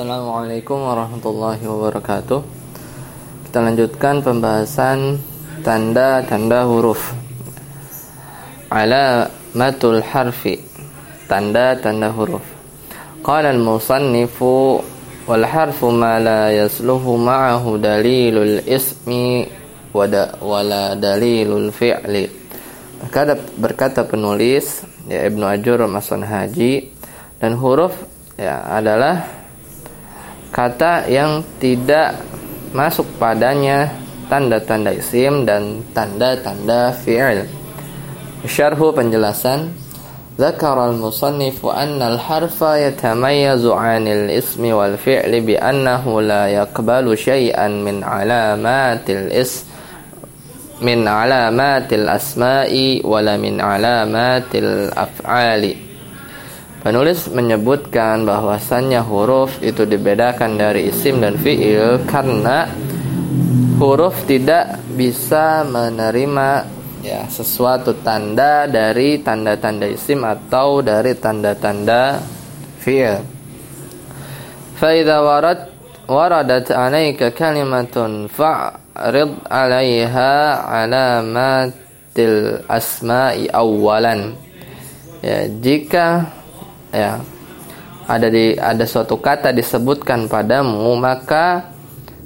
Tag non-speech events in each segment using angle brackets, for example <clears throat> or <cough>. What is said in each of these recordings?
Assalamualaikum warahmatullahi wabarakatuh. Kita lanjutkan pembahasan tanda-tanda huruf. Alamatul harfi. Tanda-tanda huruf. Qala al-musannifu wal harfu ma la yasluhu ma'ahu dalilul ismi wala dalilul fi'li. Berkata, berkata penulis ya Ibnu Ajur Masan Haji dan huruf ya adalah kata yang tidak masuk padanya tanda-tanda isim dan tanda-tanda fi'il. Syarhu penjelasan Zakara al-musannif anna al-harfa yatamayyazu 'anil ismi wal fi'li bi annahu la yaqbalu shay'an min 'alamatil ism min 'alamatil asma'i wala min 'alamatil af'ali. Penulis menyebutkan bahwasannya huruf itu dibedakan dari isim dan fiil karena huruf tidak bisa menerima ya sesuatu tanda dari tanda-tanda isim atau dari tanda-tanda fiil. Fa'idha warad waradat 'alaika kalimatun fa'rid 'alaiha 'alamatil asma'i awwalan. Ya, jika ya. Ada di ada suatu kata disebutkan padamu maka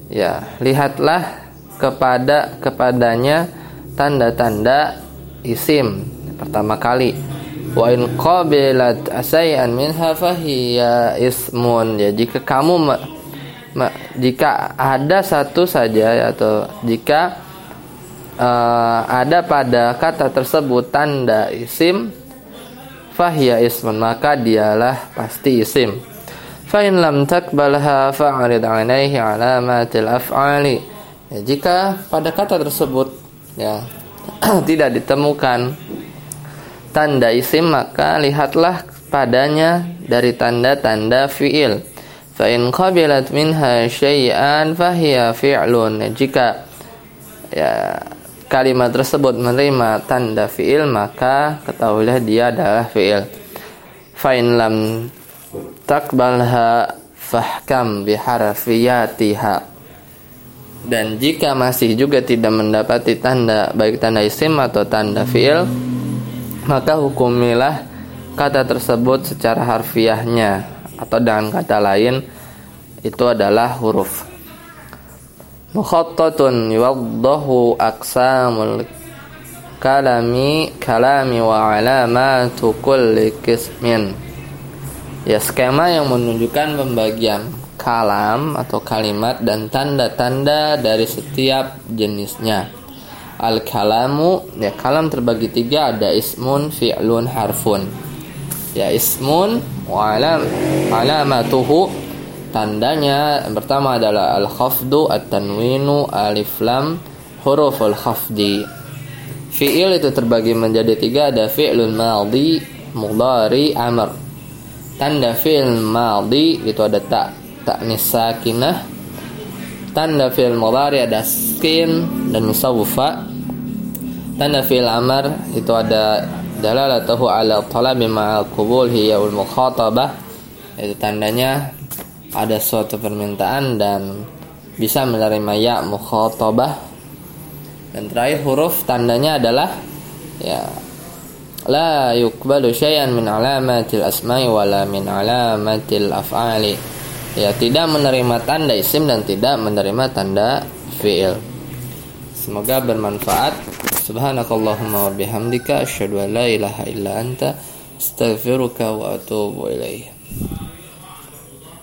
ya lihatlah kepada kepadanya tanda-tanda isim pertama kali. Wa in qabilat asai'an minha fahiya ismun. Ya jika kamu ma, ma, jika ada satu saja atau jika uh, ada pada kata tersebut tanda isim fahiya ismun maka dialah pasti isim. Fa in lam takbalha fa'rid 'alaihi 'alamatil af'ali. Ya, jika pada kata tersebut ya <clears throat> tidak ditemukan tanda isim maka lihatlah padanya dari tanda-tanda fiil. Fa in qabilat minha syai'an fahiya fi'lun. Jika ya kalimat tersebut menerima tanda fiil maka ketahuilah dia adalah fiil. Fa'in lam takbalha fahkam biharfiyatiha. Dan jika masih juga tidak mendapati tanda baik tanda isim atau tanda fiil maka hukumilah kata tersebut secara harfiahnya. Atau dengan kata lain itu adalah huruf mukhattatun yuwaddahu aqsamul kalami kalami wa alamatu kulli qismin ya skema yang menunjukkan pembagian kalam atau kalimat dan tanda-tanda dari setiap jenisnya. Al kalamu ya kalam terbagi tiga ada ismun fi'lun harfun. Ya ismun wa alam alamatuhu Tandanya yang pertama adalah al-khafdu, at-tanwinu, alif lam, huruf al-khafdi. Fi'il itu terbagi menjadi tiga, ada fi'lul madhi, mudhari, amr. Tanda fi'il madhi itu ada tak, tak nisakinah. Tanda fi'il mudhari ada skin dan musawfa. Tanda fi'il amr itu ada dalalatuhu ala talabi ma'al qubul hiya ul mukhatabah. Itu tandanya ada suatu permintaan dan bisa menerima ya mukhatabah. Dan terakhir huruf tandanya adalah ya la yuqbalu syai'an min alamatil asma'i wala min alamatil af'ali. Ya tidak menerima tanda isim dan tidak menerima tanda fi'il. Semoga bermanfaat. Subhanakallahumma wa bihamdika asyhadu an la ilaha illa anta astaghfiruka wa atubu ilaih